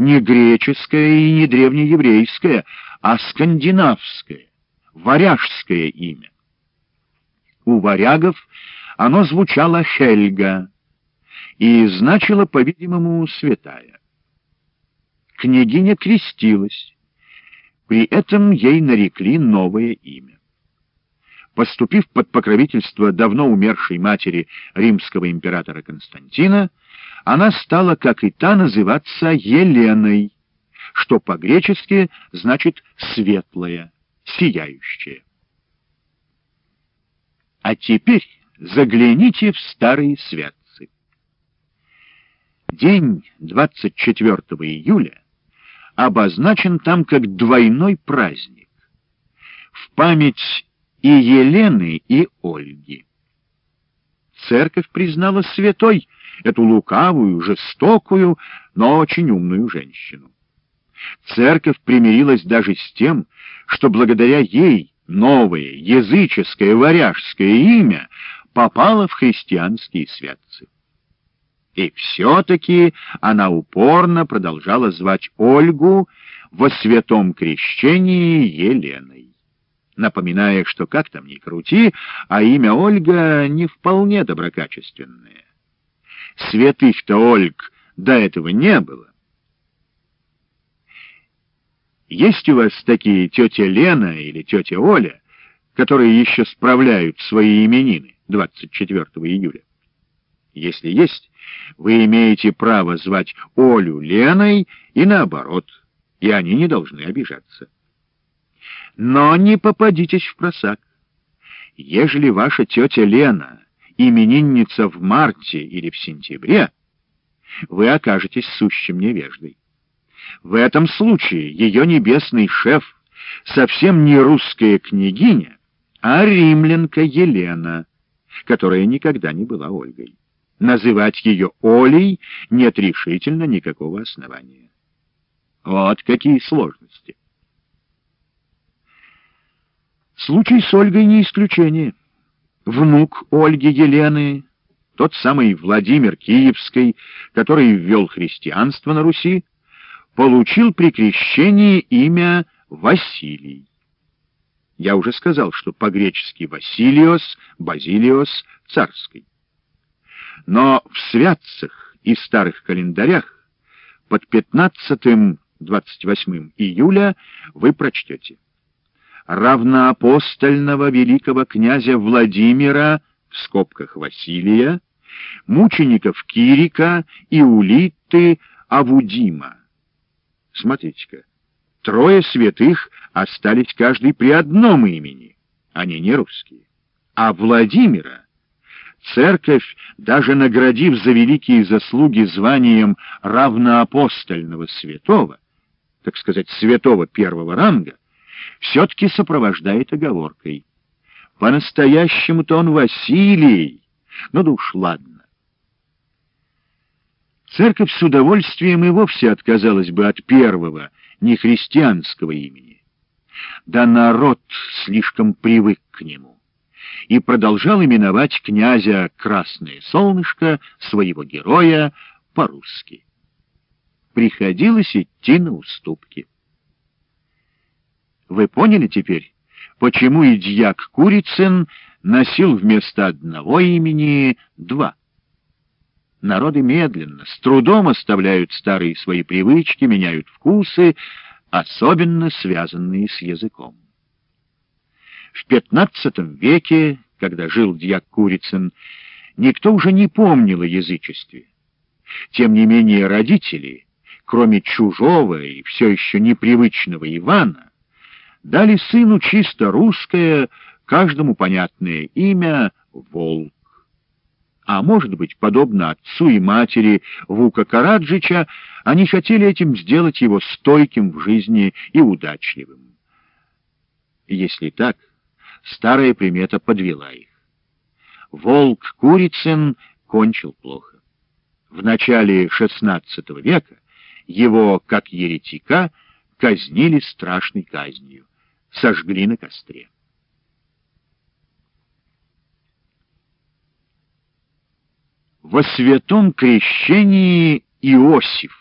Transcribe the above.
не греческое и не древнееврейское, а скандинавское, варяжское имя. У варягов оно звучало «Хельга» и значило, по-видимому, «святая». Княгиня крестилась, при этом ей нарекли новое имя. Поступив под покровительство давно умершей матери римского императора Константина, она стала, как и та, называться Еленой, что по-гречески значит «светлая», «сияющая». А теперь загляните в старые святцы. День 24 июля обозначен там как двойной праздник. В память и Елены, и Ольги. Церковь признала святой эту лукавую, жестокую, но очень умную женщину. Церковь примирилась даже с тем, что благодаря ей новое языческое варяжское имя попало в христианские святцы. И все-таки она упорно продолжала звать Ольгу во святом крещении Еленой, напоминая, что как там ни крути, а имя Ольга не вполне доброкачественное. Святых-то Ольг до этого не было. Есть у вас такие тетя Лена или тетя Оля, которые еще справляют свои именины 24 июля? Если есть, вы имеете право звать Олю Леной и наоборот, и они не должны обижаться. Но не попадитесь в просак. Ежели ваша тетя Лена именинница в марте или в сентябре, вы окажетесь сущим невеждой. В этом случае ее небесный шеф совсем не русская княгиня, а римлянка Елена, которая никогда не была Ольгой. Называть ее Олей нет решительно никакого основания. Вот какие сложности. Случай с Ольгой не исключение. Внук Ольги Елены, тот самый Владимир Киевский, который ввел христианство на Руси, получил при крещении имя Василий. Я уже сказал, что по-гречески Василиос, Базилиос, царский. Но в святцах и старых календарях под 15-28 июля вы прочтете равноапостольного великого князя Владимира, в скобках Василия, мучеников Кирика и Улитты Авудима. Смотрите-ка, трое святых остались каждый при одном имени, они не русские. А Владимира церковь, даже наградив за великие заслуги званием равноапостольного святого, так сказать, святого первого ранга, все-таки сопровождает оговоркой. По-настоящему-то он Василий. Ну да уж ладно. Церковь с удовольствием и вовсе отказалась бы от первого, нехристианского имени. Да народ слишком привык к нему и продолжал именовать князя Красное Солнышко, своего героя, по-русски. Приходилось идти на уступки. Вы поняли теперь, почему и дьяк Курицын носил вместо одного имени два? Народы медленно, с трудом оставляют старые свои привычки, меняют вкусы, особенно связанные с языком. В XV веке, когда жил дьяк Курицын, никто уже не помнил о язычестве. Тем не менее родители, кроме чужого и все еще непривычного Ивана, дали сыну чисто русское, каждому понятное имя — Волк. А может быть, подобно отцу и матери Вука Караджича, они хотели этим сделать его стойким в жизни и удачливым. Если так, старая примета подвела их. Волк Курицын кончил плохо. В начале XVI века его, как еретика, казнили страшной казнью сожгли на костре. Во святом крещении Иосиф